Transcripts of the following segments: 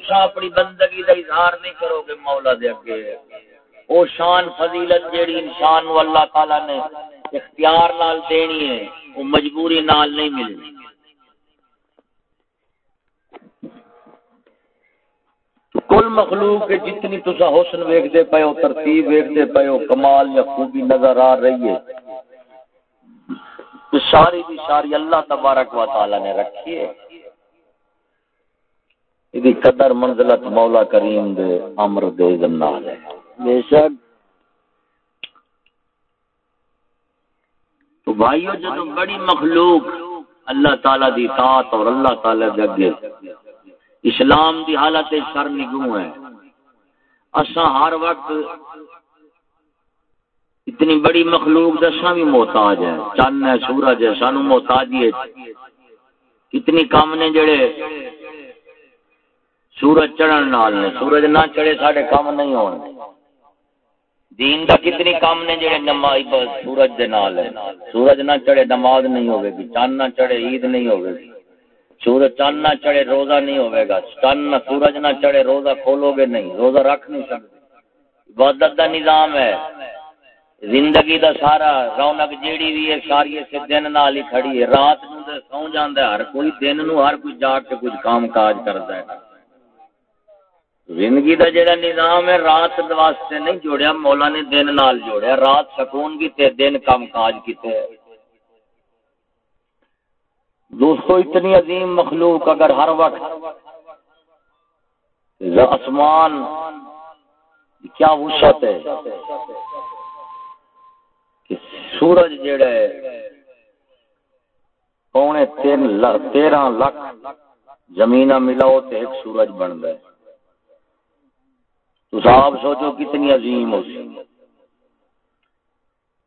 تسا اپنی بندگی کا اظہار نہیں کرو گے مولا دے اگے۔ او شان فضیلت جیڑی انسان نو اللہ تعالی نے اختیار نال دینی ہے وہ مجبوری نال نہیں ملنی کل مخلوق کے جتنی تسا حسن ویکھتے پے ہو، ترتیب ویکھتے پے ہو، کمال یا خوبی نظر آ رہی ہے۔ ساری دی ساری اللہ تبارک و تعالی نے رکھی ہے۔ یہ قدر منزلت مولا کریم دے امر دے نال ہے۔ بے شک۔ تو بھائیو جب بڑی مخلوق اللہ تعالی دی اطاعت اور اللہ تعالی دے اگے اسلام دی حالت سر نگو ہے اساں ہر وقت اتنی بڑی مخلوق دساں بھی محتاج ہے چند ہے سورج ہے سانو محتاج ہے۔ کتنی کام نے جڑے سورج چڑھن نال نے۔ سورج نہ چڑھے ساڈے کام نہیں ہون دین دا کتنی کام نے جڑے نماز سورج دے نال ہے۔ سورج نہ چڑھے نماز نہیں ہوے گی، چاند نہ چڑھے عید نہیں ہوے گی۔ سورج چاند نہ چڑھے روزہ نہیں ہوئے گا۔ چاند نہ سورج نہ چڑھے روزہ کھولو گے نہیں، روزہ رکھ نہیں سکتے۔ عبادت دا نظام ہے۔ زندگی دا سارا رونق جیڑی بھی ہے، ساری اسے دن نال ہی کھڑی ہے۔ رات نو تے سو جاندا ہے، ہر کوئی دن نو ہر کوئی جاگ کے کچھ کام کاج کردا ہے۔ زندگی دا جڑا نظام ہے، رات واسطے نہیں جوڑیا، مولا نے دن نال جوڑیا۔ رات سکون کی تے دن کام کاج کیتے۔ دوستو، اتنی عظیم مخلوق اگر ہر وقت آسمان کیا وسعت ہے کہ سورج جڑا ہے، پونے تین تیرہ لاکھ زمین ملاؤ تو ایک سورج بنتا ہے۔ تو آپ سوچو کتنی عظیم ہو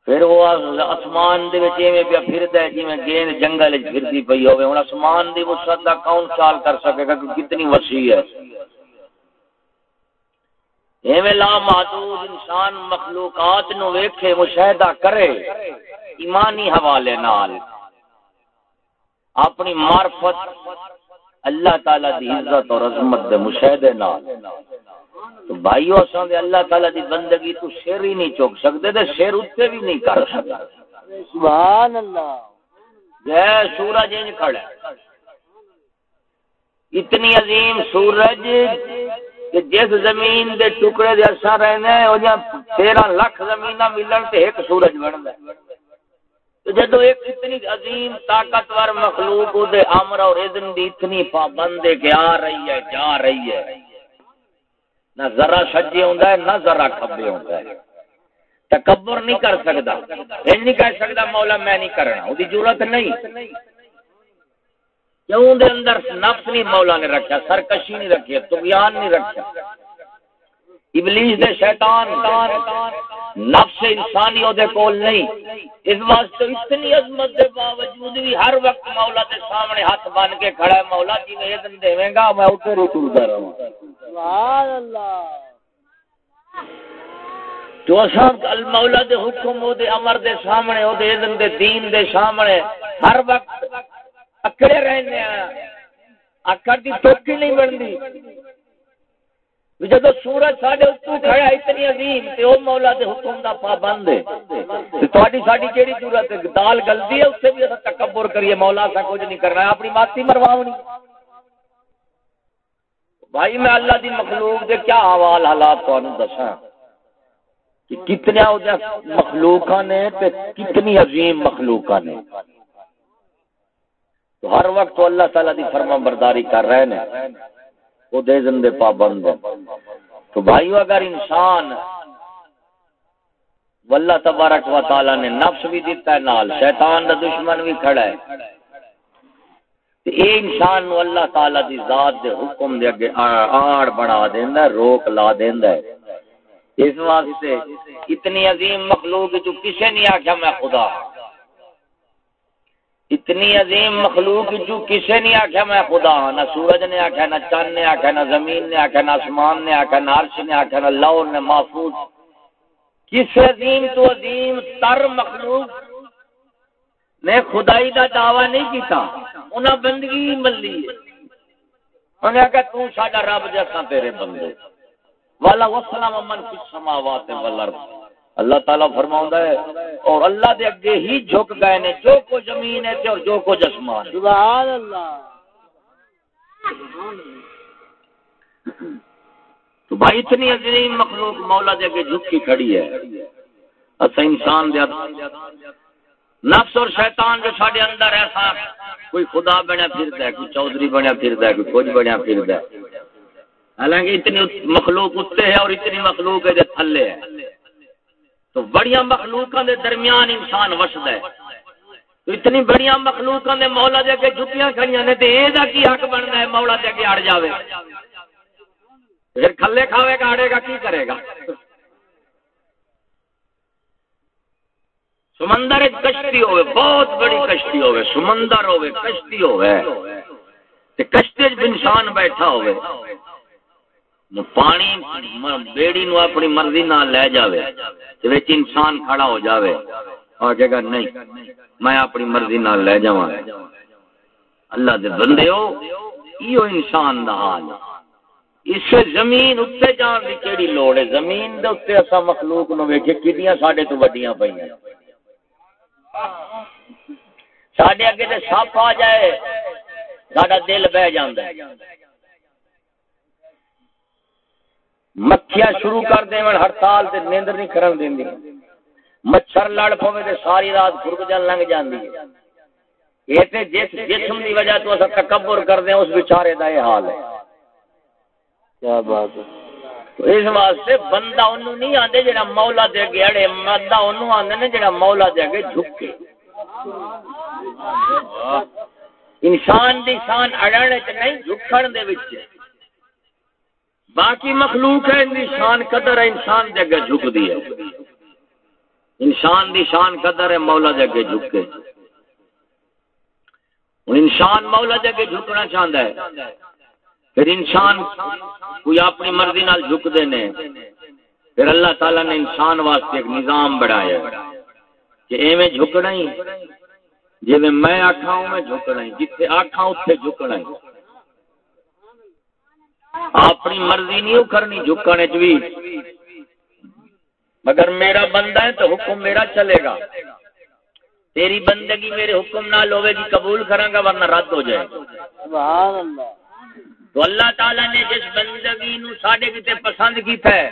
پھر وہ آسمان دے وچ ایویں پیا پھردا ہے جویں گیند جنگل وچ پھردی پئی ہوے ہن آسمان دی وسعت دا کون خیال کر سکے گا کہ کتنی وسیع ہے۔ ایویں لا محدود انسان مخلوقات نو ویکھے، مشاہدہ کرے ایمانی حوالے نال۔ اپنی معرفت اللہ تعالی دی عزت اور عظمت دے مشاہدے نال۔ تو بھائیو اساں دے اللہ تعالی دی بندگی تو سر ہی نہیں چوک سکدے تے سر اوتے بھی نہیں کر سکدا سبحان اللہ۔ جے سورج انج کھڑا اتنی عظیم سورج کہ جس زمین دے ٹکڑے دے اساں رہنے او جا 13 لاکھ زمیناں ملن تے ایک سورج بندا تو جدو ایک اتنی عظیم طاقتور مخلوق دے امر اور اذن دی اتنی پابند ہے کہ آ رہی ہے جا رہی ہے۔ نہ ذرا سجے ہوں نہ ذرا کبے ہوں تکبر نہیں کر سکتا یہ نہیں کہہ سکتا مولا میں نہیں کرنا۔ وہ ضرورت نہیں۔ کیوں دے اندر نفس نہیں مولا نے رکھا، سرکشی نہیں رکھی تغیان نہیں رکھا۔ ابلیس دے شیطان، نفس انسانی دے کول نہیں۔ اس واسطے اتنی عظمت دے باوجود بھی ہر وقت مولا دے سامنے ہاتھ بن کے کھڑا ہے۔ مولا جی میں اذن دے گا، میں اتنے رکو رہا تو مولا دے حکم، او دے امر دے سامنے، او دے اذن دے دین دے سامنے ہر وقت اکڑے رہنے ہیں۔ اکڑ دی توکی نہیں بندی جدو سورج ساڈے اتو کھڑا اتنی عظیم، تے او مولا دے حکم دا پابند ہے۔ تے تہاڈی ساڈی کیڑی ضرورت ہے؟ دال گلدی ہے اس سے بھی تکبر کریے، مولا سا کچھ نہیں کرنا، اپنی ماتی مرواونی۔ بھائی میں اللہ دی مخلوق دے کیا حوال حالات تو دساں؟ کہ کتنے مخلوق نے تے کتنی عظیم مخلوق نے۔ تو ہر وقت تو اللہ تعالی دی فرما برداری کر رہے ہیں وہ دے زندے پابند تو بھائیو اگر انسان واللہ تبارک و تعالی نے نفس بھی دیتا ہے، نال شیطان دا دشمن بھی کھڑا ہے۔ اے انسان نو اللہ تعالی دی ذات دے حکم دے اگے آڑ بنا دیندا ہے، روک لا دیندا ہے۔ اس واسطے اتنی عظیم مخلوق جو کسے نہیں آکھیا میں خدا۔ اتنی عظیم مخلوق جو کسے نہیں آکھیا میں خدا۔ نہ سورج نے آکھیا، نہ چاند نے آکھیا، نہ زمین نے آکھیا، نہ آسمان نے آکھیا، نہ عرش نے آکھیا، نہ لوح نے محفوظ۔ کس عظیم تو عظیم تر مخلوق نے خدائی دا دعویٰ نہیں کیتا۔ انہاں بندگی ملی انہیں کہا تو ساڈا رب جیسا تیرے بندے۔ والا وسلم من فی السماوات والارض۔ اللہ تعالی فرماؤں ہے اور اللہ دے اگے ہی جھک گئے نے جو کو زمین ہے اور جو کو جسمان سبحان اللہ تو بھائی اتنی عظیم مخلوق مولا دے اگے جھک کی کھڑی ہے۔ اسا انسان دے نفس اور شیطان جو ساڈے اندر ایسا کوئی خدا بنیا پھردا ہے، کوئی چودھری بنیا پھردا ہے، کوئی کچھ بنیا پھردا ہے۔ حالانکہ اتنی مخلوق اتنے ہے اور اتنی مخلوق ہے تھلے ہے۔ تو بڑی مخلوقوں دے درمیان انسان وسد ہے۔ تو اتنی بڑی مخلوقوں دے مولا دے کے جتیاں کھڑیاں نے تے اے دا کی حق بننا ہے، مولا دے کے اڑ جاوے۔ پھر کھلے کھاوے گا، اڑے گا، کی کرے گا؟ سمندر ایک کشتی ہوئے، بہت بڑی کشتی ہوئے، سمندر ہوئے، کشتی ہوئے۔ کشتی انسان بیٹھا ہوئے۔ پانی بیڑی نو اپنی مرضی نہ لے جاوے وچ انسان کھڑا ہو جاوے۔ اور کہے گا نہیں، میں اپنی مرضی نہ لے جاواں۔ اللہ دے بندے ہو ایو انسان دا حال۔ اس زمین اتنے جان دی کیڑی لوڑ ہے؟ زمین دے اتنے اسا مخلوق نو ویکھے، کڈیاں ساڈے تو وڈیاں پئیاں؟ ساڈے اگے تے سپ آ جائے، ساڈا دل بہ جاندا ہے۔ مکھیاں شروع کر دیں ہڑتال تے نیندر نہیں کرن دیندی مچھر لڑ پوے تے ساری رات گرگ جان لنگ جاندی ہے۔ یہ تے جس جسم دی وجہ تو اسا تکبر کر دیں اس بیچارے دا یہ حال ہے۔ کیا بات ہے۔ اس واسطے بندہ انہوں نہیں آندے جڑا مولا دے اگے اڑے، بندہ انہوں آندے نے جڑا مولا دے اگے جھکے۔ انسان دی شان اڑن وچ نہیں جھکن دے وچ۔ باقی مخلوق ہے ان شان قدر ہے، انسان دے اگے جھک دی ہے۔ انسان دی شان قدر ہے، مولا دے اگے جھک کے انسان مولا دے اگے جھکنا چاہندا ہے۔ پھر انسان کوئی اپنی مرضی نال جھک دے نے، پھر اللہ تعالی نے انسان واسطے ایک نظام بڑھایا کہ ایویں جھکنا ہی۔ جی میں آکھا ہوں، میں جھکنا ہی۔ جتھے آکھا اتنے جھکنا ہی۔ اپنی مرضی نہیں کرنی، جھکنے چ بھی۔ مگر میرا بندہ ہے تو حکم میرا چلے گا۔ تیری بندگی میرے حکم نہ لوے گی، قبول کروں گا، ورنہ رد ہو جائے سبحان اللہ۔ تو اللہ تعالی نے جس بندگی نو ساڈے کتے پسند کیتا ہے،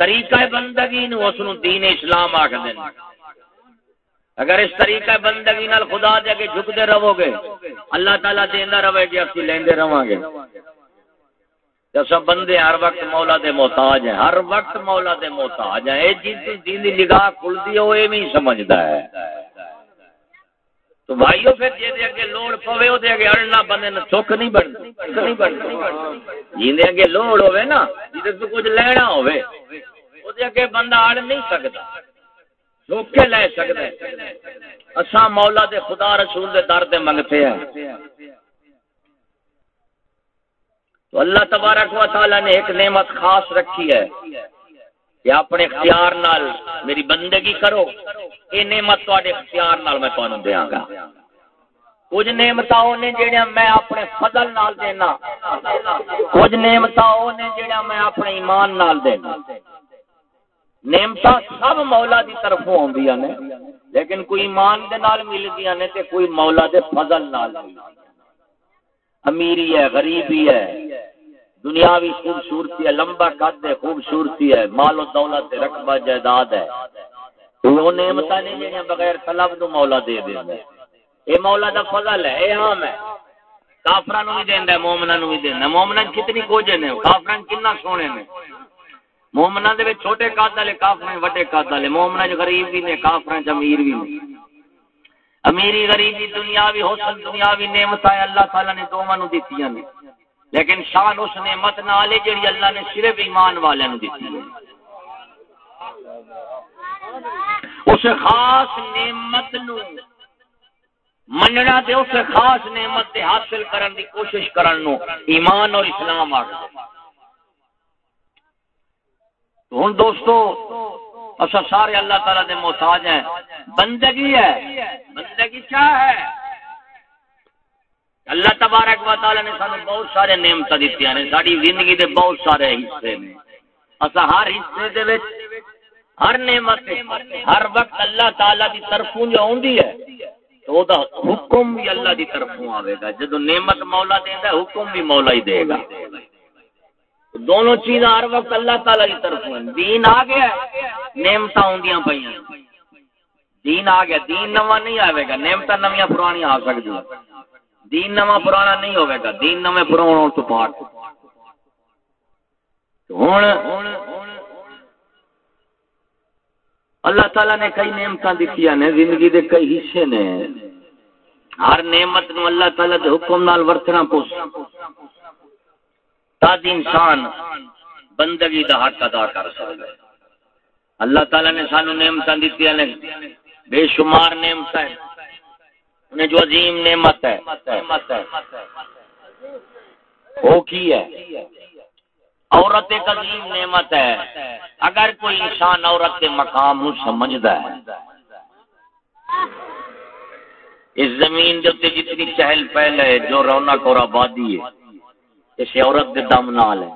طریقہ بندگی نو اس نو دین اسلام آکھ دین اگر اس طریقہ بندگی نال خدا دے کے جھکتے رہو گے، اللہ تعالی دیندا رہے گی، اسی لیندے رہواں گے۔ جیسا بندے ہر وقت مولا دے محتاج ہیں، ہر وقت مولا دے محتاج ہیں، اے جس دین دی نگاہ کھلدی ہے وہ ایویں سمجھدا ہے۔ تو بھائیو پھر جے دے اگے لوڑ پوے، او دے اگے اڑنا بندے نہ چوک نہیں بن نہیں بن جی دے اگے لوڑ ہوے نا جے تو کچھ لینا ہوے او دے اگے بندہ اڑ نہیں سکدا۔ چوک کے لے سکدا ہے۔ اساں مولا دے، خدا رسول دے در تے منگتے ہیں۔ تو اللہ تبارک و تعالی نے ایک نعمت خاص رکھی ہے۔ کہ اپنے اختیار نال میری بندگی کرو، یہ نعمت تے اختیار نال میں تمہیں دیا گا۔ کچھ نعمت نے جہاں میں اپنے فضل نال دینا، کچھ نعمت نے جہاں میں اپنے ایمان نال دینا۔ نعمت سب مولا دی طرف آدی نے، لیکن کوئی ایمان دے نال ملدی نے تے کوئی مولا دے فضل نال امیری ہے، غریبی ہے دنیاوی خوبصورتی ہے، لمبا قد ہے، خوبصورتی ہے، مال و دولت ہے، رقبہ جائیداد ہے۔ وہ نعمت نہیں جہاں بغیر طلب تو مولا دے دے اے مولا دا فضل ہے، اے عام ہے۔ کافران نو بھی دیندا ہے مومنا نو بھی دیندا ہے۔ مومنا کتنی کوجے نے کافران کتنا سونے نے۔ مومنا دے وچ چھوٹے قد والے کافران وڈے قد والے۔ مومنا جو غریب بھی نے، کافراں کافران امیر بھی نے۔ امیری غریبی دنیاوی حسن، دنیاوی نعمت ہے اللہ تعالی نے دوواں نو دتیاں نے۔ لیکن شان اس نعمت نال ہے جڑی اللہ نے صرف ایمان والے نو دتی ہے اس خاص نعمت نو مننا تے اس خاص نعمت تے حاصل کرن دی کوشش کرن نو ایمان اور اسلام آ ہوں دوستو اصا سارے اللہ تعالی دے محتاج ہیں۔ بندگی ہے۔ بندگی کیا ہے؟ اللہ تبارک و تعالی نے سانو بہت سارے نعمت دیتی ہیں ساری زندگی دے بہت سارے حصے نے۔ اسا ہر حصے دے وچ، ہر نعمت ہر وقت اللہ تعالی دی طرفوں جو ہوندی ہے، تو دا حکم بھی اللہ دی طرفوں آوے گا۔ جدو نعمت مولا دیندا ہے، حکم بھی مولا ہی دے گا۔ دونوں چیزاں ہر وقت اللہ تعالی کی طرف ہیں۔ دین آ گیا نعمت ہوندیاں پیاں دین آ گیا، دین نواں نہیں آئے گا نعمت نویاں پرانی آ سکتی دین نواں پرانا نہیں ہوے گا دین نویں پرانا تو پاٹ ہوں اللہ تعالی نے کئی نعمت دیتی نے، زندگی دے کئی حصے نے۔ ہر نعمت نو اللہ تعالی دے حکم نال ورتنا پوس۔ تاد انسان بندگی دا حق ادا کر سکتا اللہ تعالی نے سانو نعمت دیتی نے۔ بے شمار نعمت ہے انہیں جو عظیم نعمت ہے، وہ کی ہے؟ عورت ایک عظیم نعمت ہے۔ اگر کوئی انسان عورت کے مقام سمجھتا ہے۔ اس زمین جو جتنی چہل پہل ہے، جو رونق اور آبادی ہے، اس عورت کے دم نال ہے۔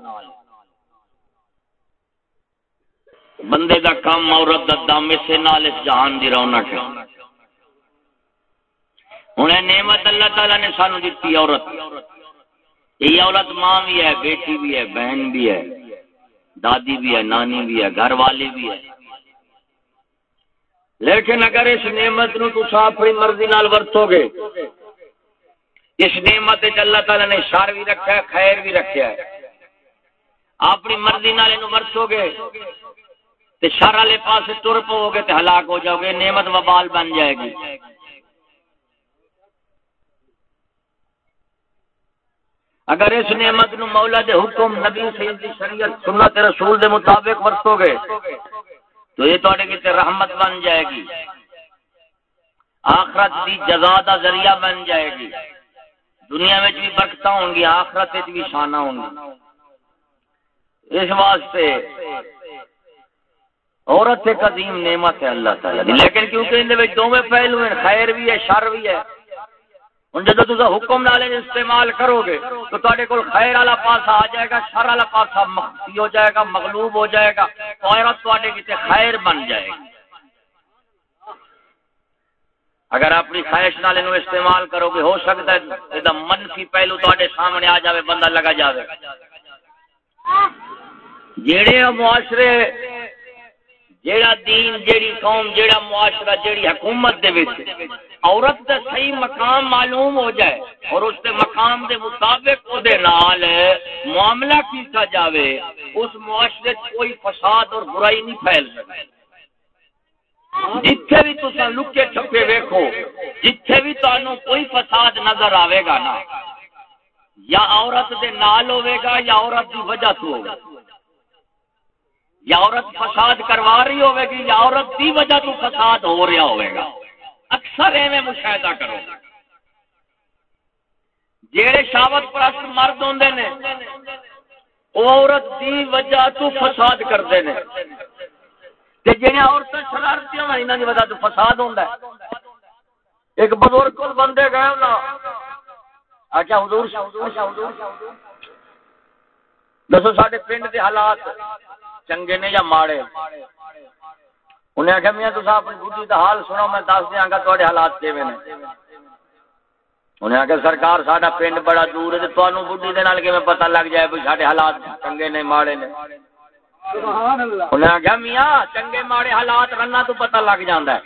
بندے دا کام عورت دا دم، اسے نال اس جہان دی رونق ہے۔ ہوں نعمت اللہ تعالی نے سانو دیتی عورت۔ یہ عورت ماں بھی ہے، بیٹی بھی ہے، بہن بھی ہے، دادی بھی ہے، نانی بھی ہے گھر والی بھی ہے۔ لیکن اگر اس نعمت نو تو اپنی مرضی نال ورتو گے، اس نعمت اللہ تعالی نے شر بھی رکھا ہے، خیر بھی رکھا ہے۔ اپنی مرضی نال ورتو گے، تے شر والے پاس تر پو گے تے ہلاک ہو جاؤ گے، نعمت وبال بن جائے گی۔ اگر اس نعمت نو مولا دے حکم نبی سید دی شریعت، سنت رسول دے مطابق ورتو گے، تو یہ تواڈے کیتے رحمت بن جائے گی۔ آخرت دی جزا دا ذریعہ بن جائے گی۔ دنیا میں بھی برکت ہوں گی، آخرت بھی شانہ ہوں گی۔ اس واسطے عورت ایک عظیم نعمت ہے اللہ تعالی لیکن کیونکہ ان دونوں پہلو ہیں، خیر بھی ہے، شر بھی ہے ہوں جب تصا حکم نال استعمال کرو گے تو تے کو خیر والا پاسا آ جائے گا، شر والا پاسا مخفی ہو جائے گا، مغلوب ہو جائے گا عورت تے کسی خیر بن جائے گی۔ اگر اپنی خواہش نال استعمال کرو گے ہو سکتا ہے یہ منفی پہلو تے سامنے آ جائے بندہ لگا جائے جڑے معاشرے جیڑا دین، جیڑی قوم، جیڑا معاشرہ، جیڑی حکومت دے وچ عورت دا صحیح مقام معلوم ہو جائے اور اس دے مقام دے مطابق او دے نال معاملہ کیتا جاوے، اس معاشرے کوئی فساد اور برائی نہیں پھیل سکتی۔ جتھے بھی تسا لکے چھپے ویکھو، جتھے بھی تانوں کوئی فساد نظر آوے گا نا، یا عورت دے نال ہوے گا یا عورت دی وجہ تو ہوگا یا عورت فساد کروا رہی ہوے گی، یا عورت دی وجہ تو فساد ہو رہا ہوے گا۔ اکثر ایویں مشاہدہ کرو۔ جیڑے شاوت پرست مرد ہوندے نے وہ عورت دی وجہ تو فساد کرتے ہیں تے جڑے عورتیں شرارتی ہیں انہاں دی وجہ تو فساد ہوندا ہے۔ ایک بزرگ کول بندے گئے نا اچھا حضور۔ دسو، ساڈے پنڈ دے حالات۔ چنگے نے یا ماڑے انہیں آخیا میاں تصا اپنی بڈی کا حال سنو میں دس دیا گا تے حالات کیویں نے انہیں آخیا سرکار ساڈا پنڈ بڑا دور ہے تو بڈی کے پتہ لگ جائے بھی سارے حالات چنگے نے ماڑے نے انہیں آخیا میاں چنگے ماڑے حالات رنا تو پتہ لگ ہے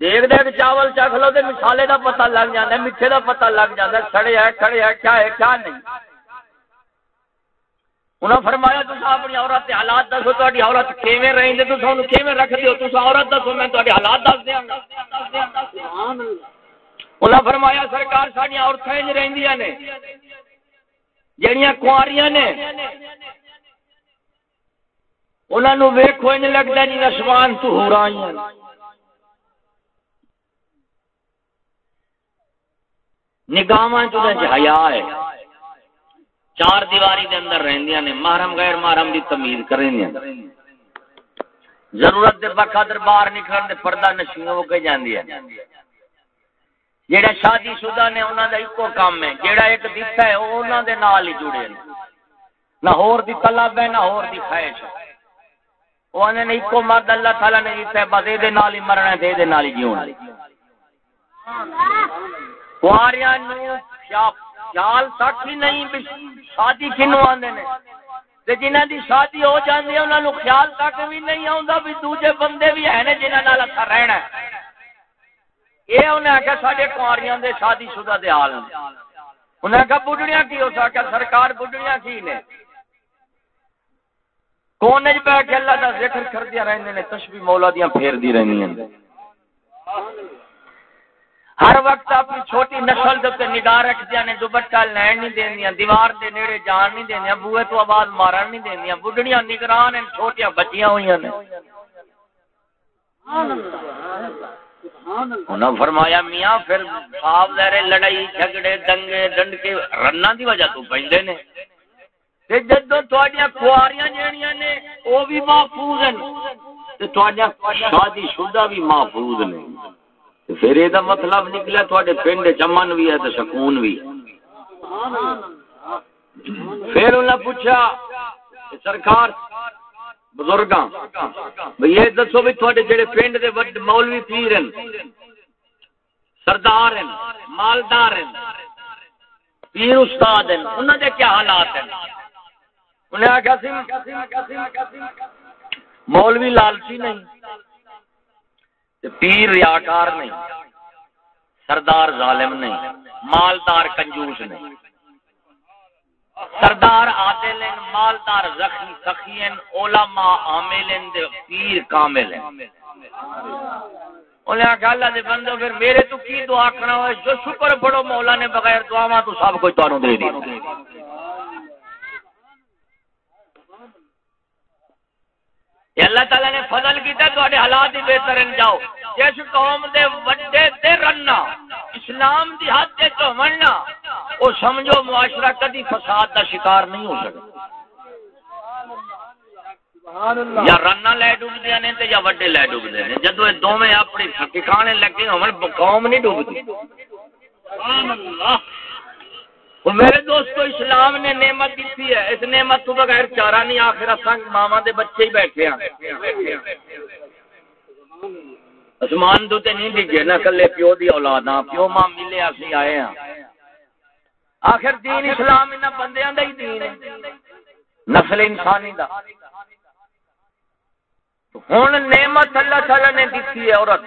دیکھ دیکھ چاول چکھ لو مسالے کا پتہ لگ جاتا ہے میٹھے کا پتہ لگ ہے کھڑے ہے کھڑے ہے کیا ہے کیا نہیں انہوں فرمایا تو اپنی عورت کے حالات دسو تاری عورت کیویں رہی تو انہوں کیویں رکھ دیو تو عورت دسو، میں تاری حالات دس دیا انہوں فرمایا، سرکار ساری عورتیں انج رہندیاں نے جہاں کواریاں نے۔ انہوں ویکو انج لگتا جی آسمان تو ہو رہا نگاہ چ حیا ہے۔ چار دیواری دے اندر رہندیاں نے، محرم، غیر محرم دی تمیز کرندیاں ضرورت دے وقت باہر نکلن دے پردہ نشین ہو کے جاندی ہے جہاں شادی شدہ نے انہوں کا ایکو کام ہے۔ جہاں ایک دتا ہے، وہ انہوں دے نال ہی جڑے نے نہ ہور دی طلب ہے، نہ ہور دی خواہش وہ نے، ایکو مرد اللہ تعالی نے دیتا ہے، بس یہ نال ہی مرنا ہے یہ نال ہی جیونا کواریاں نو خیال تک ہی نہیں شادی کنو آندے نے؟ تے جنہاں دی شادی ہو جاندی ہے، انہاں نو خیال تک بھی نہیں آوندا بھی دوجے بندے بھی ہیں نے جنہاں نال اچھا رہنا ہے۔ یہ انہیں آخیا سارے کماریاں دے شادی شدہ دے حال نے۔ انہیں آخیا بڑھڑیاں کی ہو سکا سرکار بڑھڑیاں کی نے؟ کون پہ کے اللہ کا ذکر کردیا رہتے ہیں تشبی مولا دیا پھیر دی رہی ہیں ہر وقت اپنی چھوٹی نسل دے نگاہ رکھ دیا نے دوپٹا لین نہیں دینیا دیوار دے نیڑے جان نہیں دینیا بوئے تو آواز مارن نہیں دینیا بڑھڑیاں نگران ہیں، چھوٹیاں بچیاں ہوئی ہیں انہوں فرمایا، میاں پھر آپ دہرے لڑائی، جھگڑے، دنگے ڈنڈ کے رنا دی وجہ تو پہنتے نے۔ جدو کواریاں جہاں نے وہ بھی محفوظ ہیں۔ شادی شدہ بھی محفوظ نے۔ پھر یہ مطلب نکلا تھوڑے پنڈ چمن بھی ہے تو سکون بھی پھر انہیں پوچھا سرکار بزرگ بھائی یہ دسو بھی تھوڑے جڑے پنڈ دے وڈ مولوی پیر ہیں سردار ہیں مالدار ہیں پیر استاد ہیں انہوں دے کیا حالات ہیں انہیں آخیا مولوی لالچی نہیں۔ پیر ریاکار نہیں، سردار ظالم نہیں، مالدار کنجوس نہیں۔ سردار عادل مالدار زخی سخی علماء عامل دے پیر کامل ہیں۔ انہیں آخیا اللہ دے بندو، پھر میرے تو کی دعا کرنا ہوئے؟ جو شکر پڑھو مولا نے بغیر دعا تو سب کچھ تمہیں دے دی اللہ تعالی نے فضل کیتا تواڈے حالات ہی بہتر جاؤ۔ جس قوم دے وڈے تے رننا اسلام دی حد تے تو مننا او سمجھو معاشرہ کدی فساد دا شکار نہیں ہو سکتا۔ یا رنا لے ڈوب دیا نے تے یا وڈے لے ڈوب دے جدو یہ دوویں اپنی ٹھکانے لگے ہون قوم نہیں ڈوبدی سبحان اللہ۔ میرے دوستو، اسلام نے نعمت دیتی ہے۔ اس نعمت تو بغیر چارہ نہیں آخر سنگ ماما دے بچے ہی بیٹھے ہیں۔ اسمان تو تے نہیں ڈگے نہ کلے پیو دی اولاد ہاں پیو ماں ملے اسی آئے ہیں آخر دین اسلام انہاں بندیاں دا ہی دین ہے۔ نسل انسانی دا۔ ہن نعمت اللہ تعالی نے دیتی ہے عورت۔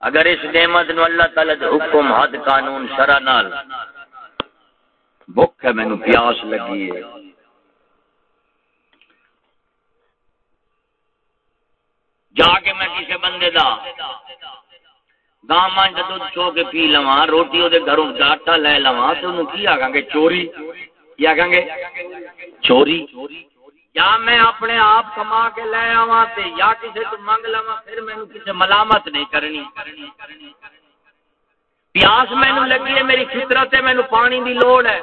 اگر اس نعمت نو اللہ تعالی دے حکم، حد، قانون، شرع نال۔ بھوک ہے، مینوں پیاس لگی ہے۔ جا کے میں کسی بندے دا گاں مان دودھ چو کے پی لواں، روٹی وہ گھروں آٹا لے لواں، تو انہوں کی آگاں گے؟ چوری۔ کی آگاں گے؟ چوری۔ یا میں اپنے آپ کما کے لے آوا یا کسی تو منگ لوا پھر مینو کسی ملامت نہیں کرنی۔ پیاس مینو لگی ہے، میری فطرت ہے مینو پانی دی لوڑ ہے۔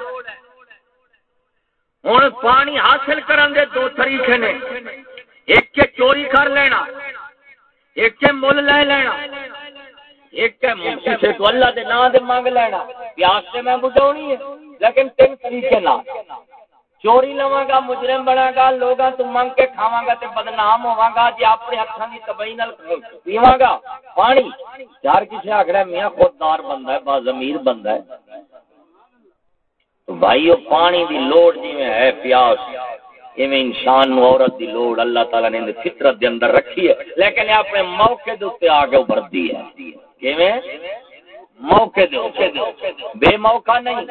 ہوں پانی حاصل کرن دے دو طریقے نے۔ ایک کے چوری کر لینا، ایک کے مل لے لینا، ایک کے کسی تو اللہ دے نام دے مانگ لینا۔ پیاس سے میں بجھونی ہے، لیکن تین طریقے نہ چوری لوا گا؟ مجرم بنا گا لوگ تو منگ کے کھاوا گا تے بدنام ہوا گا جی اپنے ہاتھوں کی تباہی نال پیوا گا۔ پانی، یار کسی آخر میاں خوددار بندہ ہے با بازمیر بندہ ہے۔ تو بھائی وہ پانی دی لوڑ جی میں ہے پیاس، ایویں انسان نو عورت دی لوڑ اللہ تعالی نے فطرت دے اندر رکھی ہے، لیکن اپنے موقع دے اوپر آ کے ابھر دی ہے۔ کیویں؟ موقع دے بے موقع نہیں،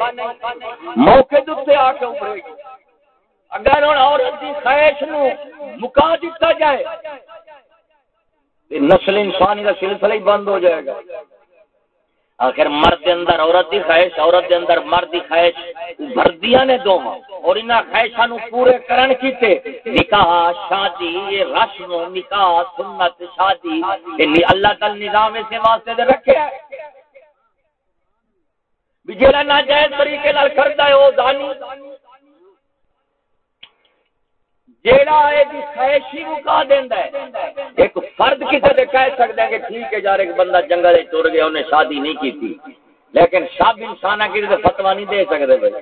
موقع دے اوپر آ کے ابھرے اگر ہوں عورت کی خواہش نو مکا دیتا جائے نسل انسانی کا سلسلہ ہی بند ہو جائے گا۔ آخر مرد اندر عورت کی خواہش، عورت کے اندر مرد کی خواہش بردیا نے دو اور انہیں خواہشاں پورے کرن کیتے، نکاح، شادی، یہ رسم، نکاح، سنت، شادی اللہ تعالی نظام اسے واسطے دے رکھے۔ بھی جہاں ناجائز طریقے کرتا ہے، وہ زانی۔ جیڑا ہے دی خواہشی مکا دیندا ہے، ایک فرد کتے تے کہہ سکدا ہے کہ ٹھیک ہے یار، ایک بندہ جنگل وچ ٹر گیا انہیں شادی نہیں کیتی۔ لیکن سب انسان کی فتوا نہیں دے سکتے بھائی۔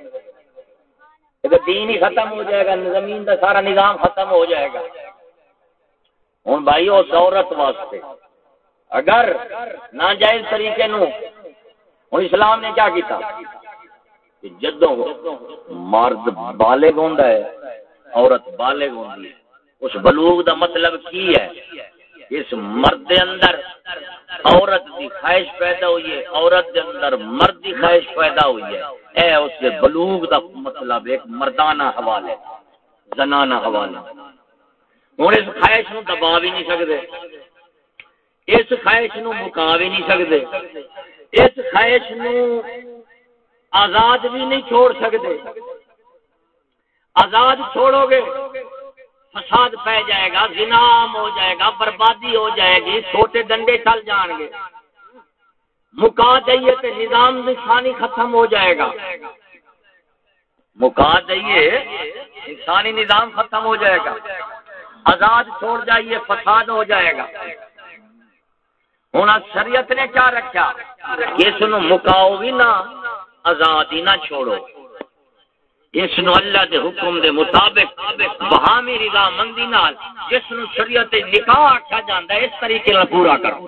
دین ہی ختم ہو جائے گا، زمین کا سارا نظام ختم ہو جائے گا۔ ہوں بھائی، اس عورت واسطے اگر ناجائز طریقے نو ہوں اسلام نے کیا کیتا؟ جدو مرد بالغ ہوندا ہے عورت بالغ ہوندی ہے۔ اس بلوغ دا مطلب کی ہے؟ اس مرد اندر عورت دی خواہش پیدا ہوئی ہے، عورت دے اندر مرد دی خواہش پیدا ہوئی ہے۔ اے اس دے بلوغ دا مطلب ایک مردانہ حوالے، زنانہ حوالے۔ ہوں اس خواہش نو دبا بھی نہیں سکتے اس خواہش نو مکا بھی نہیں سکتے اس خواہش نو آزاد بھی نہیں چھوڑ سکتے آزاد چھوڑو گے، فساد پہ جائے گا زنام ہو جائے گا، بربادی ہو جائے گی، چھوٹے ڈنڈے چل جان گے۔ مکا دئیے تو نظام انسانی ختم ہو جائے گا۔ مکا دئیے انسانی نظام ختم ہو جائے گا۔ آزاد چھوڑ جائیے، فساد ہو جائے گا۔ ہوں شریعت نے کیا رکھا؟ اس مکاؤ بھی نہ آزاد ہی نہ چھوڑو۔ اس نو اللہ دے حکم دے مطابق بہامی رضا مندی نال جس نو شریعت نکاح آکھا جاندا ہے، اس طریقے نال پورا کرو۔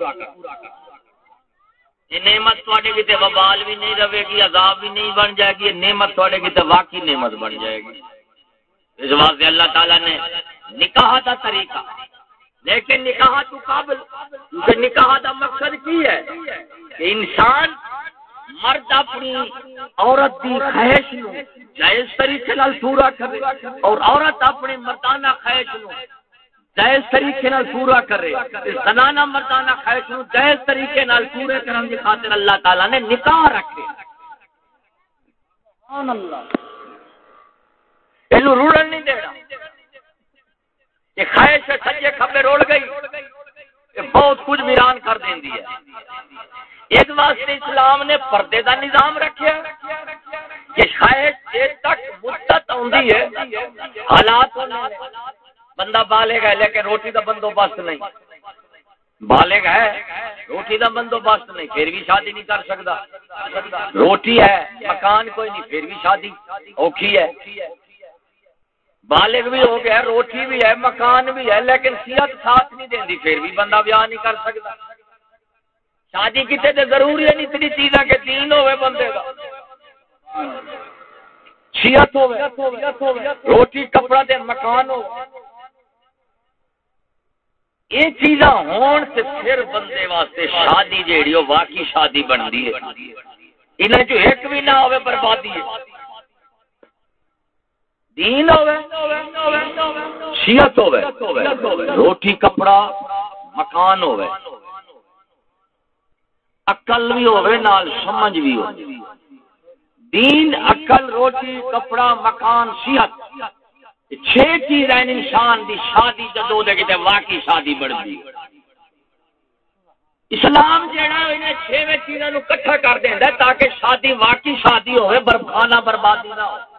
یہ نعمت تواڈے کیتے وبال بھی نہیں رہے گی، عذاب بھی نہیں بن جائے گی، نعمت تواڈے کیتے واقعی نعمت بن جائے گی۔ اس واسطے اللہ تعالی نے نکاح دا طریقہ، لیکن نکاح تو قابل، کیونکہ نکاح دا مقصد کی ہے؟ کہ انسان مرد اپنی عورت کی خواہش نو جائز طریقے نال پورا کرے اور عورت اپنی مردانہ خواہش نو جائز طریقے نال پورا کرے زنانہ مردانہ خواہش نو جائز طریقے نال پورے کرنے کی خاطر اللہ تعالی نے نکاح رکھے۔ سبحان اللہ۔ اینو روڑن نہیں دینا۔ یہ خواہش سجے کھبے روڑ گئی۔ بہت کچھ ویران کر دین ہے۔ اس واسطے اسلام نے پردے دا نظام رکھا کہ شاید تک مدت آتی ہے۔ حالات بندہ بالغ ہے لیکن روٹی دا بندوبست نہیں۔ بالغ ہے، روٹی دا بندوبست نہیں، پھر بھی شادی نہیں کر سکتا۔ روٹی ہے، مکان کوئی نہیں، پھر بھی شادی اوکھی ہے۔ بالغ بھی ہو گیا روٹی بھی ہے، مکان بھی ہے، لیکن صحت ساتھ نہیں دینی، پھر بھی بندہ بیاہ نہیں کر سکتا۔ شادی کتنے تے ضروری ہے، نہیں اتنی چیزاں کہ دین ہوے بندے دا۔ شیعت ہوے روٹی کپڑا تے مکان ہو یہ چیزاں ہون تے پھر بندے واسطے شادی جیڑی ہو واقعی شادی بندی ہے۔ انہاں جو ایک بھی نہ ہوے بربادی ہے۔ دین شیعت ہوے روٹی، کپڑا، مکان ہوے اکل بھی ہوئے نال سمجھ بھی ہو دین اکل روٹی، کپڑا، مکان صحت چھ چیز ہیں انسان دی شادی جدو دے کتے واقعی شادی بڑھتی اسلام جیڑا انہیں چھ چیزوں کٹھا کر دیندا تاکہ شادی واقعی شادی ہوئے برخانہ بربادی نہ ہو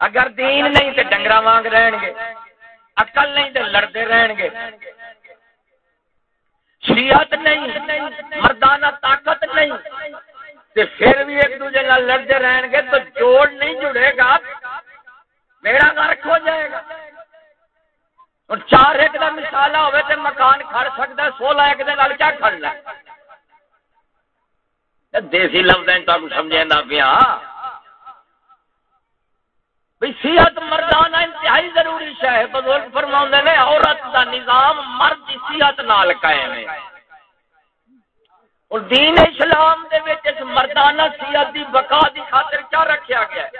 اگر دین نہیں تے ڈنگرا وانگ رہن گے عقل نہیں تے لڑتے رہن گے شریعت نہیں، مردانہ طاقت نہیں، تے پھر بھی ایک دوسرے نال لڑتے رہن گے تو جوڑ نہیں جڑے گا۔ میرا گھر کھو جائے گا۔ اور چار ایک دا مثالہ ہوئے تے مکان کھڑ سکتا ہے، سولہ ایک دے نال کیا کھڑنا دیسی لفظ سمجھے نہ پیا بھئی صحت مردانہ انتہائی ضروری ہے۔ بزرگ فرما نے، عورت دا نظام مرد صحت نال قائم ہے۔ اور دین اسلام دے وچ اس مردانہ صحت دی بقا دی خاطر کیا رکھیا گیا ہے؟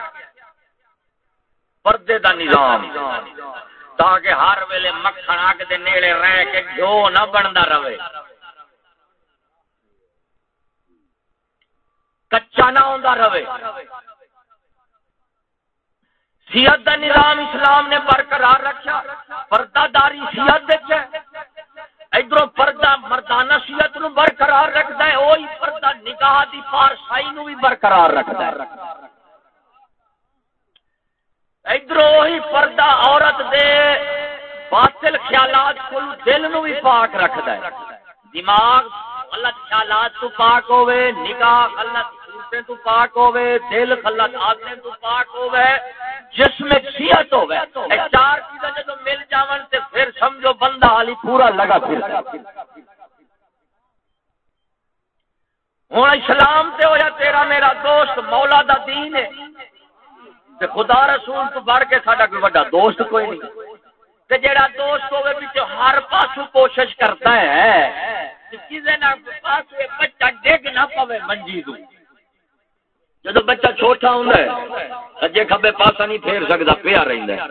پردے دا نظام۔ تاکہ ہر ویلے مکھن اگ دے نیڑے رہ کے گھیو نہ بندا رہے۔ کچا نہ ہوندا رہے۔ سیت دا نظام اسلام نے برقرار رکھا پردہ داری سیت ادھر پردہ مردانہ سیت نو برقرار رکھتا ہے وہی پردہ نگاہ دی پارسائی نو بھی برقرار رکھتا ہے۔ ادھر وہی پردہ عورت دے باطل خیالات کو دل نو بھی پاک رکھدا ہے۔ دماغ غلط خیالات تو پاک ہوے نگاہ غلط صورتیں تو پاک ہوے دل غلط عادتیں تو پاک ہوے جسم صحت ہوے چار چیزاں جدوں مل جاون تے پھر سمجھو بندہ علی پورا لگا پھر۔ ہوں اسلام تے ہویا تیرا میرا دوست مولا دا دین ہے۔ تے خدا رسول تو بڑھ کے ساڈا کوئی بڑا دوست کوئی نہیں۔ تے جیڑا دوست ہوے وچ ہر پاسو کوشش کرتا ہے کسی نہ پاس بچہ ڈگ نہ پوے منجی تو جدو بچہ چھوٹا ہوں سجے کبے پاسا نہیں پھیر سکتا پیا رہتا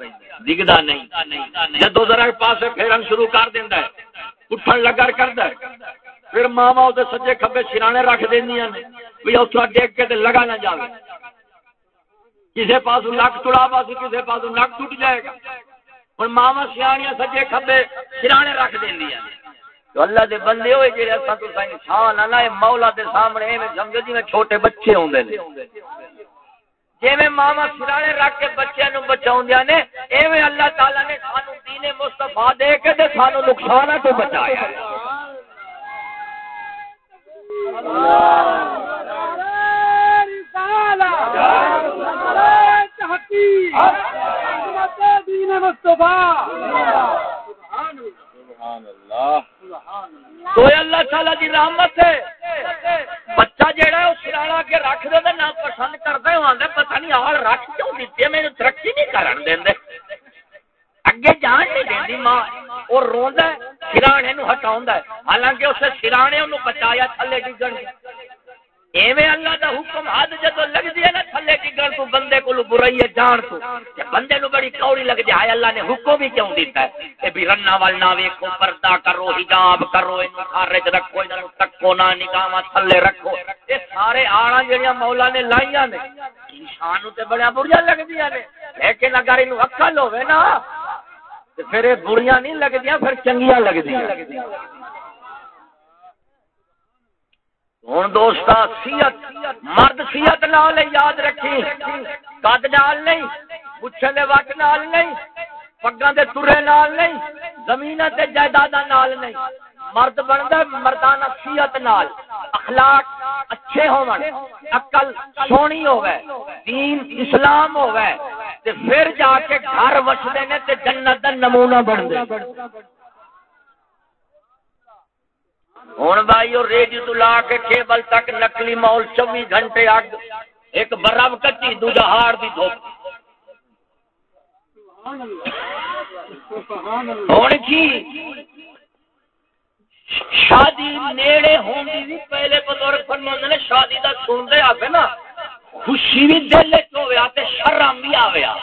دکھتا نہیں۔ جدو ذرا پاسے پھیرن شروع کر دینا اٹھن لگا کرتا پھر ماوا وہ سجے کبے سرانے رکھ دیا بھی اتنا ڈیگ کے لگا نہ جائے کسی پاس نک تڑا پاس کسی پاس نک ٹوٹ جائے گا۔ ہوں ماوا سیاح سجے کبے سرانے رکھ دیا تو اللہ دے بندے ہوئے جڑے اساں تو انسان انا مولا دے سامنے ایویں سمجھو جی میں چھوٹے بچے ہوندے نے۔ جویں ماما سرانے رکھ کے بچیاں نو بچاوندیاں نے، ایویں اللہ تعالی نے سانو دین مصطفی دے کے تے سانو نقصان تو بچایا۔ ہے سبحان اللہ۔ تو اللہ تعالی دی رحمت ہے؟ بچہ جیڑا ہے وہ سرانا کے رکھ دے نہ پسند کرتا ہے آدھے پتہ نہیں آل رکھ کیوں دیتی ہے میرے ترقی نہیں کرن دیں اگے جان نہیں دیں ماں اور روندا ہے سرانے نو ہٹاوندا ہے۔ حالانکہ اسے سرانے انہوں بچایا تھلے ڈگن۔ ایویں اللہ دا حکم حد جدو لگ ہے نا تھلے ڈگن تو بندے کو برائی ہے، جان تو۔ تے بندے نو بڑی کوڑی لگ جائے اللہ نے حکم بھی کیوں دیتا ہے؟ کہ بھی رنا وال ویکھو، پردہ کرو، حجاب کرو، اینو خارج رکھو، اینو تکو نہ نگاہ تھلے رکھو۔ اے سارے آڑا جڑیاں مولا نے لائیاں نے، انسان تے بڑا بڑیا لگدیاں نے۔ لیکن اگر اینو عقل ہوے نا، تے پھر اے بڑیاں نہیں لگدیاں، پھر چنگیاں لگدیاں۔ ہوں دوست مرد سیت نال یاد رکھی۔ کد نال نہیں پوچھے دے وٹ نال نہیں پگا دے ترے نال نہیں زمین تے جائیداد نال نہیں۔ مرد بنتا مردانہ سیت نال۔ اخلاق اچھے ہون، عقل سونی ہوے دین اسلام ہوے تے پھر جا کے گھر وسدے نے تے جنت دا نمونہ بن ہوں بھائی اور ریڈیو تو لا کے کیبل تک نکلی مول چوبی گھنٹے اگ ایک برب کچی دوجا ہار دی دھوپ ہوں کی شادی نیڑے ہوندی بھی پہلے بزرگ نے شادی دا سنتے آتے نا خوشی بھی دل شرم بھی آویا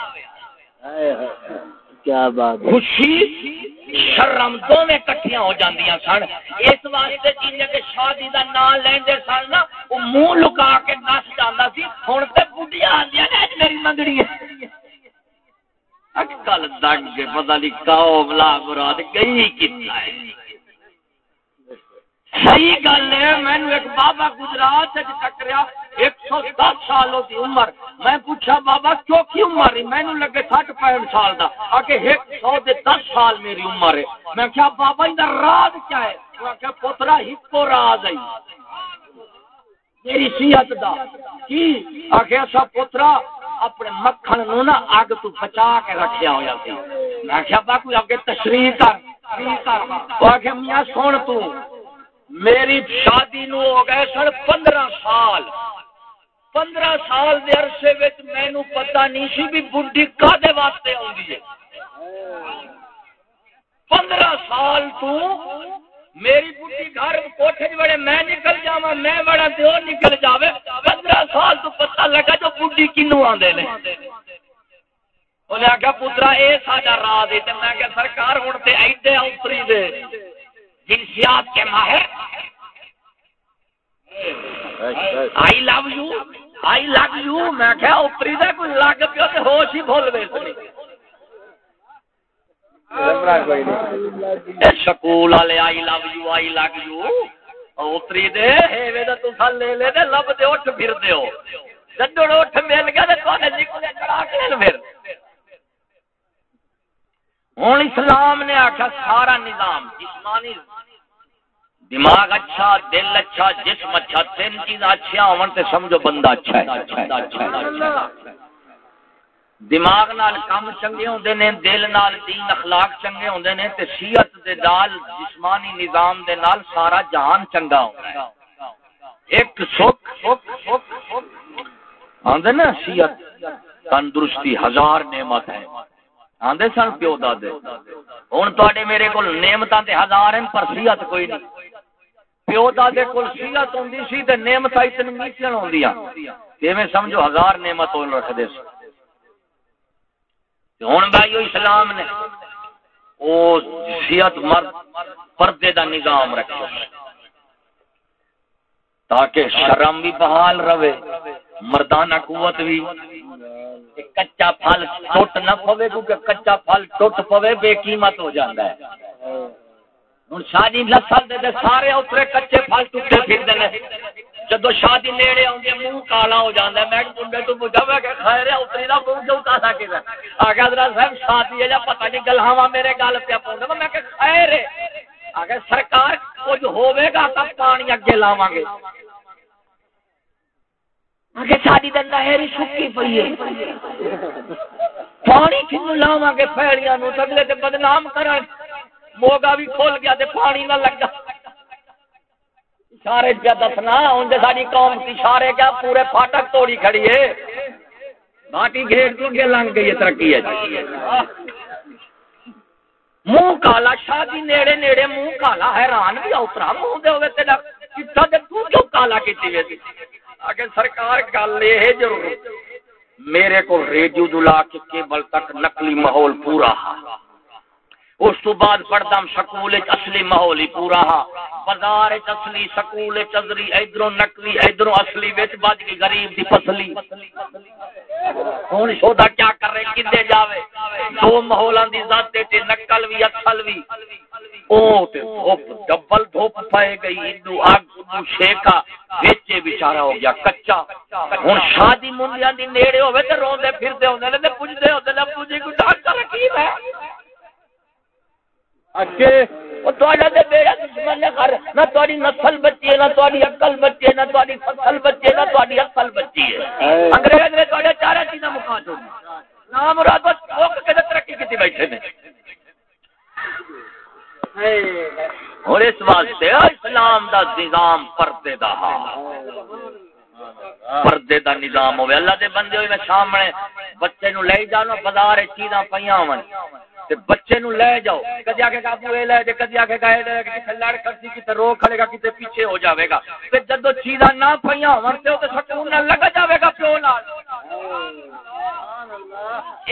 کیا بات خوشی شرم دونوں کٹھیاں ہو جاندیاں سن۔ اس واسطے جن کے شادی دا نام لیندے سن نا، وہ منہ لکا کے نس جانا سی۔ ہوں تو بڑھیا آدی میری منگڑی ہے۔ اکل دگ پتہ نہیں کا بلا مراد گئی کتنا ہے۔ صحیح گل ہے میں ایک بابا گجرات ٹکریا، ایک سو دس سال کی عمر۔ میں پوچھا، بابا، کیوں کی عمر میں لگے سٹ پینٹ سال کا آ کے ایک سو دے دس سال میری عمر ہے۔ میں کیا بابا ان راز کیا ہے؟ کیا پوترا ہکو راز ہے۔ میری صحت دا۔ کی؟ آخیا سا پوترا اپنے مکھن نو نا اگ تو بچا کے رکھیا ہوا سی۔ میں کیا با کوئی اگے تشریح کر میاں، سن تو۔ میری شادی نو ہو گئے سن پندرہ سال۔ پندرہ سال دے عرصے وچ مینو پتہ نہیں سی بھی بڈھی کادے واسطے آندی ہے۔ پندرہ سال تو میری بڈھی گھر کوٹھے بڑے میں نکل جاوا میں بڑا تو نکل جاوے۔ پندرہ سال تو پتہ لگا جو بڈھی کنو آندے نے۔ انہیں آخیا پترا اے ساڈا راز ہے۔ میں کہ سرکار ہوں تے ایڈے اونتری دے۔ جنسیات کے ماہر آئی love you I love you میں کیا اوپری دے کوئی لگ پیو تے ہوش ہی بھول وے سکول والے آئی لو یو آئی لگ یو اوپری دے ہیوے تے تسا لے لے تے لب دے اٹھ پھر دیو جدوں اٹھ مل گیا تے تواڈے نکلے چڑھا کے پھر۔ ہوں اسلام نے آخیا سارا نظام جسمانی دماغ اچھا دل اچھا جسم اچھا تین چیزاں اچھا ہون تے سمجھو بندہ اچھا ہے۔ دماغ نال کام چنگے ہوندے نے، دل نال دین، اخلاق چنگے ہوندے نے تے شیعت دے نال، جسمانی نظام دے نال سارا جہان چنگا ہوندا ہے۔ ایک سکھ، آندے نا شیعت؟ تندرستی ہزار نعمت ہے۔ آندے سن پیو دادے۔ ہوں تے میرے کو نعمت ہزار ہیں، پر سیت کوئی نہیں۔ پیو دادے کو سیت ہوں سی تے نعمت اتنی نیچن ہوں میں سمجھو ہزار نعمت اون رکھ دے رکھتے ہوں بھائی اسلام نے وہ سیت مرد پردے دا نظام رکھو تاکہ شرم بھی بحال رہے، مردانہ قوت بھی۔ کچا پھل ٹوٹ نہ پوے، کیونکہ کچا پھل ٹوٹ پوے، بے قیمت ہو جاتا ہے۔ ہوں شادی نسل دے سارے اترے کچے پھل ٹوٹے پھر جدو شادی نیڑے آؤں منہ کالا ہو جاتا ہے۔ میں کنڈے تو پوچھا میں خیر اتری کا منہ کیوں کالا کس آگے حضرت صاحب، شادی ہے یا نہیں گلہاوا میرے گل پہ پہنچا میں کہ خیر آگے سرکار کچھ ہوے گا تب پانی اگے لاواں گے۔ آگے ساری دن لہری سکی پی ہے۔ پانی کن لاوا گے؟ پیڑیاں اگلے تے بدنام کرن۔ موگا بھی کھول گیا تے پانی نہ لگا۔ اشارے پہ دسنا، ہوں جے ساری قوم اشارے کیا، پورے فاٹک توڑی کھڑی ہے۔ باقی گیٹ تو گے لنگ گئی ترقی ہے۔ منہ کالا، شادی نیڑے نیڑے منہ کالا، حیران بھی اترا منہ دے ہوئے تیرا کتا دے تو کیوں کالا کیتی ہوئی اگر سرکار گل یہ جو میرے کو ریڈیو دلا کے کیبل تک نقلی ماحول پورا۔ ہا اس تو بعد پڑھتا سکول اصلی ماحول ہی پورا ہا۔ بازار اصلی سکول چزری ادھر نقلی ادھر اصلی بچ بج گئی غریب دی فصلی ہوں شودا کیا کر رہے کدے جاوے؟ دو ماحولاں دی ذات تے نقل وی، اصل وی۔ او تے ڈبل دھوپ پائے گئی ادو اگ شیکا۔ وچے بیچارہ ہو گیا، کچا۔ ہن شادی منڈیاں دی نیڑے ہوے تے روندے پھردے ہوندے نے، تے پوچھدے ہوندے نے ابو جی ڈاکٹر رکھیب ہے اگے او تواڈا تے بیڑا دشمن نے کر نہ تواڈی نسل بچی ہے نہ تواڈی عقل بچی ہے نہ تواڈی فصل بچی ہے نہ تواڈی عقل بچی ہے۔ انگریز نے تواڈے چارہ چیزاں مکا چھوڑی نام مراد ٹھوک کے ترقی کیتی بیٹھے نے۔ اور اس واسطے اسلام دا نظام پردے دا پردے دا نظام ہوئے۔ اللہ دے بندے ہوئے، میں سامنے بچے نو لے جانو بازار چیزاں پیاں ہون۔ تے بچے نو لے جاؤ۔ کدی آ کے کابو لے دے کدی آ کے گائے دے کتے لڑ کرسی کتے رو کھڑے گا کتے پیچھے ہو جاوے گا۔ تے جدو چیزاں نہ پیاں ہون، تے او تے سکون نہ لگ جاوے گا پیو نال۔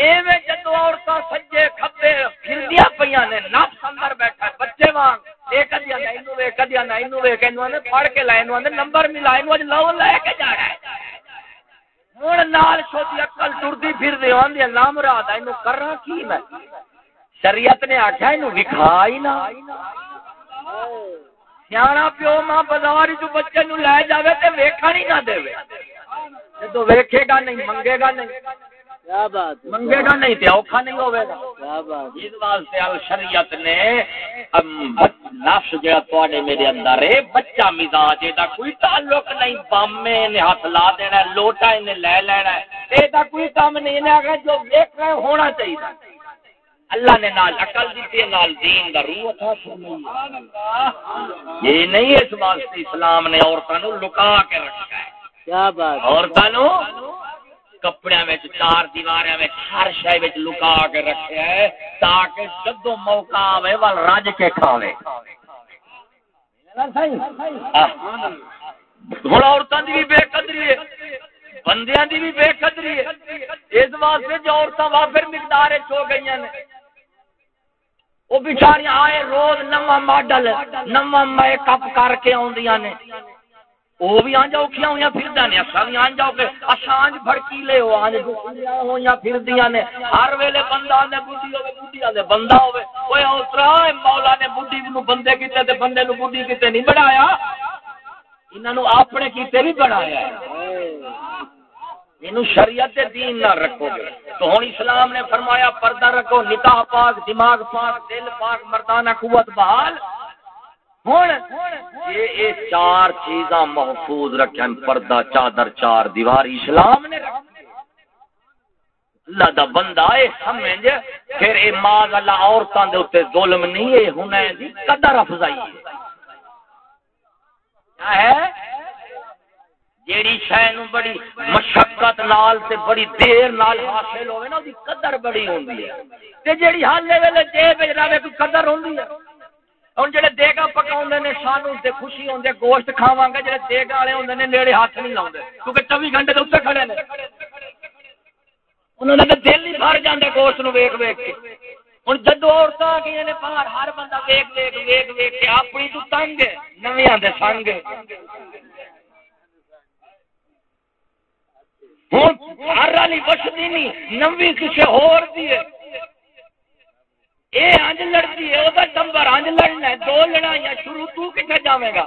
ایویں جدو عورتاں سجے کھبے پھردیاں پیاں نے نفس اندر بیٹھا، بچے وانگ۔ اینو اینو نے پڑھ کے لائے نو نمبر ملا اینو اج لو لے کے جانا ہے ہن نال چھوٹی عقل ٹردی نام مراد اینو کرنا کی میں شریعت نے آخیا اینو وکھا ہی نہ سیاح پیو ماں بازار جو بچے نو لے جاوے تے ویکھن ہی نہ دے جدو ویکھے گا نہیں منگے گا نہیں منگے گا نہیں تے اوکھا نہیں ہوے گا۔ اس واسطے ال شریعت نے نفس جڑا تواڈے میرے اندر ہے بچہ مزاج دا کوئی تعلق نہیں بامے نے ہاتھ لا دینا لوٹا نے لے لینا اے دا کوئی کام نہیں نے اگر جو دیکھ رہے ہونا چاہیے۔ اللہ نے نال عقل دیتی ہے نال دین دا روح تھا یہ نہیں اس واسطے اسلام نے عورتوں لکا کے رکھا ہے۔ کیا بات عورتوں کپڑے چار دیوار ہر شہ لکا کے رکھا ہے تاکہ جدو موقع آئے وال رج کے کھاوے۔ ہوں عورتوں کی بھی بے قدری ہے۔ بندیاں دی بھی بے قدری ہے۔ اس واسطے جو عورتیں وافر مقدار ہو گئی ہیں وہ بچاریاں آئے روز نواں ماڈل، نواں میک اپ کر کے آدیاں نے۔ وہ بھی آنجا اوکھیاں ہویاں پھردا نے اساں بھی آنجا کہ اسانج بھڑکیلے ہو، آنج ہویاں پھردیاں نے۔ ہر ویلے بندہ نے بڈھی ہوے بڈھی دے بندہ ہوے اوے اوترا مولا نے بڈھی نو بندے کیتے تے بندے نو بڈھی کیتے نہیں بڑھایا انہاں نو اپنے کیتے بھی بڑھایا ہے۔ یہ شریعت دین نہ رکھو گے تو ہوں اسلام نے فرمایا، پردہ رکھو، نکاح پاک، دماغ پاک، دل پاک، مردانہ قوت بحال۔ ہوں۔ یہ چار چیزاں محفوظ رکھن پردہ، چادر، چار دیوار، اسلام نے اللہ دا بندہ اے سمجھ۔ پھر اے ماں اللہ عورتاں دے اوتے ظلم نہیں اے ہنے دی قدر افزائی ہے۔ کیا ہے؟ جیڑی شے نو بڑی مشقت نال تے بڑی دیر نال حاصل ہوے نا دی قدر بڑی ہوندی ہے۔ تے جیڑی حالے ویلے جیب وچ رہے کوئی قدر ہوندی ہے؟ ہن جڑے دیگا پکاوندے نے سانو تے خوشی ہوندی گوشت کھاواں گے، جڑے دیگ والے ہوندے نے نیڑے ہاتھ نہیں لاوندے کیونکہ 24 گھنٹے دے اوتے کھڑے نے۔ انہوں نے دل ہی بھر جاندے گوشت نو ویکھ ویکھ کے۔ ہن جدو عورتاں گئے نے باہر، ہر بندہ ویکھ ویکھ ویکھ ویکھ کے اپنی تو تنگ ہے، نویاں دے سنگ ہوں ہر والی بچتی نہیں نوی کسی ہور دی ہے۔ اے انج لڑتی ہے وہ ٹمبر انج لڑنا لڑائیاں شروع تو کتنے جاوے گا؟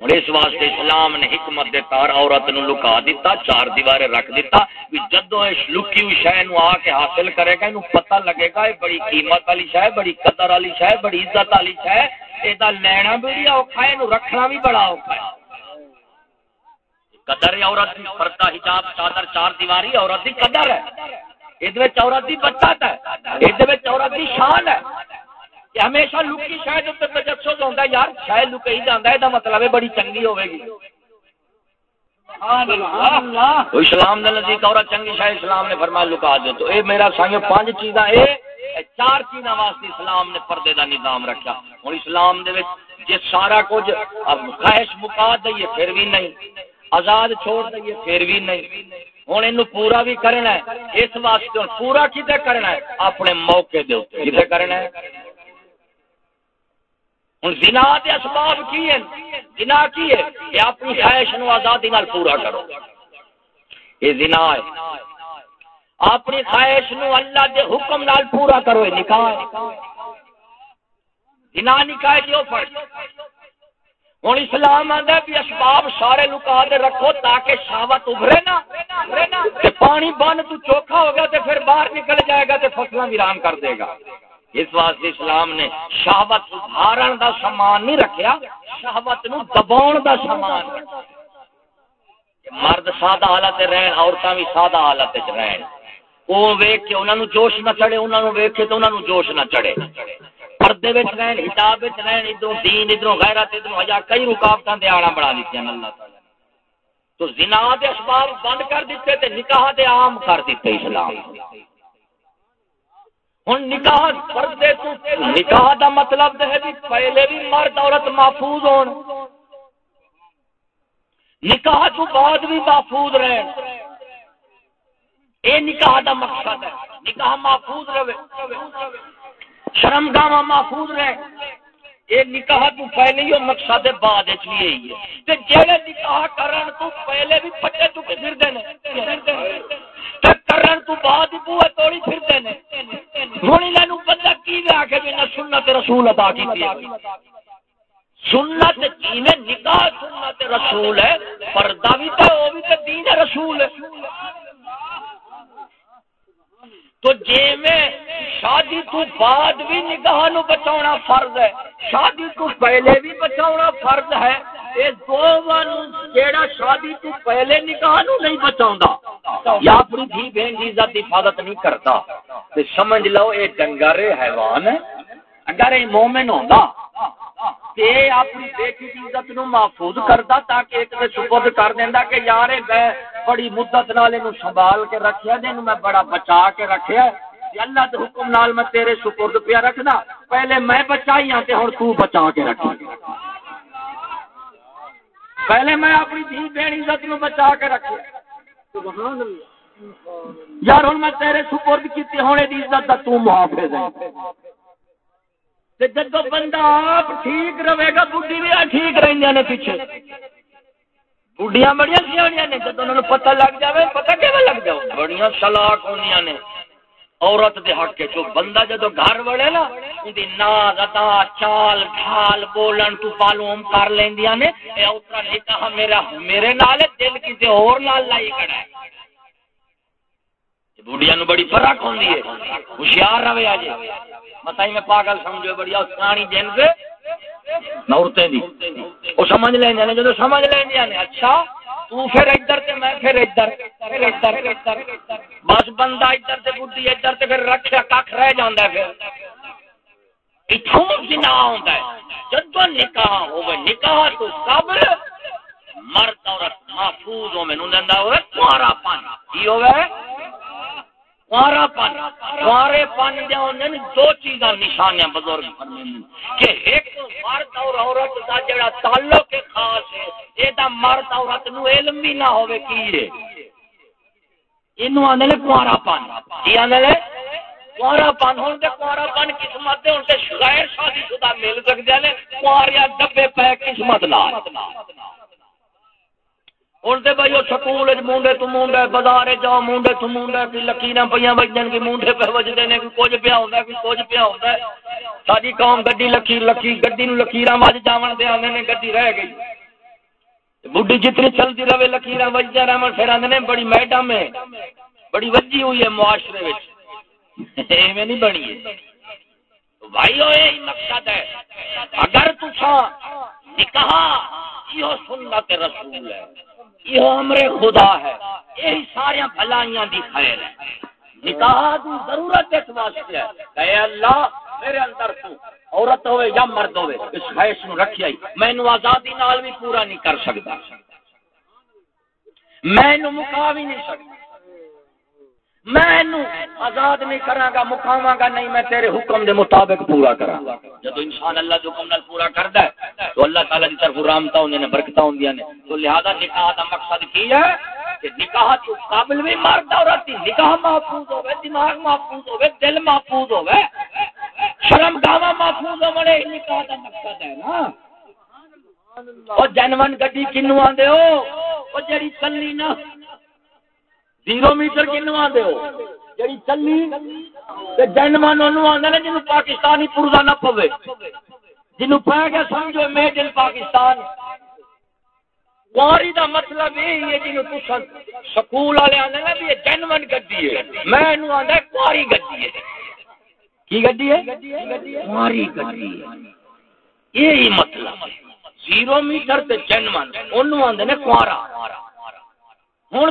ہوں اس واسطے اسلام نے حکمت دے تار عورت نو لکا دیتا چار دیوارے رکھ دیتا بھی جدو اس لکی ہوئی شہ نو آ کے حاصل کرے گا، اینو پتہ لگے گا یہ بڑی قیمت والی شہ بڑی قدر والی شہ بڑی عزت والی شہ یہ لینا بھی اوکھا ہے رکھنا بھی بڑا اوکھا ہے۔ قدر ہے عورت کی پردہ حجاب، چادر، چار دیواری، عورت کی قدر ہے۔ یہ عورت کی بچت ہے یہ عورت کی شان ہے۔ کہ ہمیشہ لکی شاید تجسس ہوتا ہے یار شاید لک ہی جانا ہے مطلب ہے بڑی چنگی ہوے گی۔ اسلام نے نزدیک عورت چنگی شاید اسلام نے فرمایا لکا دو تو۔ اے میرا سائیں پانچ چیزاں اے چار چیزاں واسطے اسلام نے پردے دا نظام رکھا۔ ہوں اسلام دے جی سارا کچھ خواہش مکا دئیے پھر بھی نہیں۔ آزاد چھوڑ دئیے پھر بھی نہیں۔ ہوں یہ پورا بھی کرنا ہے۔ اس واسطے پورا کتنے کرنا ہے؟ اپنے موقع دے کتنے کرنا ہے؟ ہوں زنا کے اسباب کی ہے زنا کی ہے؟ کہ اپنی خواہش نو آزادی نال پورا کرو۔ یہ زنا ہے۔ اپنی خواہش نو اللہ دے حکم نال پورا کرو، یہ نکاح زنا نکاح جو فرق ہوں اسلام آتا بھی اسباب سارے لکا دے رکھو تاکہ شاوت ابھرے نا۔ پانی بن تو چوکھا ہو گیا تو پھر باہر نکل جائے گا تو فصلیں ویران کر دے گا۔ اس واسطے اسلام نے شہوت ابھارن دا سامان نہیں رکھیا، شہوت نو دباؤن دا سامان۔ مرد سادہ حالت رہن عورتیں بھی سادہ حالت رہن۔ وہ ویک کے انہوں جوش نہ چڑھے انہوں ویک کے تو انہوں جوش نہ چڑھے۔ پردے وچ رہن، حجاب وچ رہن، ادھروں دین، ادھروں غیرت، ادھروں حیا کئی رکاوٹاں دے آڑا بڑھا دتی اللہ تعالی تو زنا دے اسباب بند کر دیتے تے نکاح دے عام کر دیتے اسلام۔ ہوں نکاح پردے تو نکاح دا مطلب ہے بھی پہلے بھی مرد عورت محفوظ ہون۔ نکاح تو بعد بھی محفوظ رہے اے نکاح دا مقصد ہے۔ نکاح محفوظ رہے۔ شرم گاہ محفوظ رہے یہ نکاح تو پہلے ہی مقصد بعد بھی یہی ہے۔ تے جڑے نکاح کرن تو پہلے بھی پٹے چکے پھر دینے تے کرن تو بعد بوئے توڑی پھر دینے ہن انہاں نو بندہ کی آ کے بھی سنت رسول ادا کیتی ہے۔ سنت جیویں نکاح سنت رسول ہے، پردہ بھی تے او بھی تے دین رسول ہے۔ تو جی میں شادی تو بعد بھی نگاہ نو بچاؤنا فرض ہے، شادی تو پہلے بھی بچاؤنا فرض ہے یہ دو جیڑا شادی تو پہلے نگاہ نو نہیں بچاؤندا یا اپنی دھی بہن کی عزت حفاظت نہیں کرتا۔ تو سمجھ لو یہ ڈنگر حیوان، اگر یہ مومن ہوندا تے اپنی بیٹی کی عزت نو محفوظ کردا تاکہ ایک دے سپرد کر دیندا کہ یار میں بڑی مدت نال اینو سنبھال کے رکھیا دے اینو میں بڑا بچا کے رکھیا اللہ دے حکم نال میں تیرے سپرد پیا رکھنا۔ پہلے میں بچائی ہاں تے ہن تو بچا کے رکھ پہلے میں اپنی دھی بہن عزت نو بچا کے رکھیا یار ہوں میں تیرے سپرد کی ہونے دی عزت دا تو محافظ ہے۔ جب بندہ آپ ٹھیک رہے گا بڈی بھی ٹھیک رہی نے پیچھے۔ بڑھیا بڑی سیاح نے جب انہوں نے پتہ لگ جائے پتہ کہ لگ جاؤ بڑی سلاک ہونی نے۔ عورت دے حق کے جو بندہ جدو گھر وڑے نا اندی ناز ادا چال، ڈھال، بولن تو معلوم کر لیندیاں نے، اے اوترا نکاح میرا، میرے نال دل کسی اور نال لائی کھڑا ہے۔ بوڑھیا نو بڑی فرق ہوندی ہے۔ ہوشیار رہے اج متائی میں پاگل سمجھو، بڑی اسانی جن سے۔ عورتیں دی۔ او سمجھ لیندے نے، جدو سمجھ لیندیاں نے اچھا تو پھر ادھر تے میں پھر ادھر پھر ادھر بس بندہ ادھر تے بڈھی ادھر تے پھر رکھیا کھ رہ جاندا ہے پھر۔ اتھوں جنا ہوندا ہے۔ جدو نکاح ہوے نکاح تو سب مرد عورت محفوظ ہو نوں دندا ہوے پن۔ کی ہوے کارا پن کارے پن دے ہوندے دو چیزاں نشانیاں بزرگ فرماندے کہ ایک مرد اور عورت دا جڑا تعلق خاص ہے، اے دا مرد عورت نو علم بھی نہ ہوے کی ہے۔ اینو آندے نے کارا پن۔ کی آندے نے؟ کارا پن۔ ہون تے کارا پن قسمت دے ہون تے غیر شادی شدہ مل سکدے نے۔ کاریا ڈبے پے قسمت نال ہوں تو بھائی وہ سکول مونڈے تو مونڈا بازار جاؤ، مونڈے تو مونڈا کوئی لکیر پہ بجن کی مونڈے پہ بجتے ہیں کچھ پیا ہوتا ہے کچھ پیا ہوتا ہے۔ ساری قوم گڈی لکیر لکی گڈی نو لکیر مجھ جاون دے آنے نے، گڈی رہ گئی۔ بڈھی جتنی چلتی رہے لکیر بجتے رہن، پھر آدھے بڑی میڈم ہے، بڑی وجی ہوئی ہے معاشرے میں نہیں بنی ہے۔ بھائی وہ مقصد ہے۔ اگر تسا نکاح یہ سنت رسول ہے۔ یہ امر خدا ہے۔ یہی سارے بھلائیاں دی خیر ہے۔ نکاح دی ضرورت اس واسطے ہے۔ کہ اللہ، میرے اندر تو عورت ہوے یا مرد ہوے اس خواہش نو رکھیا ہی میں نو آزادی نال بھی پورا نہیں کر سکدا میں نو مکا بھی نہیں سکدا میں آزاد نہیں کراں گا مکاواں گا نہیں میں تیرے حکم دے مطابق پورا کراں جب انسان اللہ کے حکم نال پورا کردا ہے تو اللہ تعالی دی طرف رحمتاں ہوندی نے برکتاں ہوندیاں نے۔ تو لہذا نکاح دا مقصد کی ہے کہ نکاح تو قابل بھی مرد عورت دی نکاح محفوظ ہوے دماغ محفوظ ہوے دل محفوظ ہوے شرم گاوا محفوظ ہوے نکاح دا مقصد ہے نا۔ او جنون گڈی کینو آندے ہو؟ او جڑی چلنی نا زیرو میٹر کنو آدھے ہو۔ جی چلی تے جن من آدھے جن پاکستانی پورزا نہ پوے۔ جنو پہ گیا سمجھو میڈ ان پاکستان۔ کواری دا مطلب یہ ہے جنو تسن سکول والے آدھے نا بھی یہ جنون گڈی ہے۔ میں آدھا کواری گڈی ہے۔ کی گڈی ہے؟ کواری گڈی ہے۔ یہی مطلب زیرو میٹر تے جنون، انہوں آدھے نے کوارا ہوں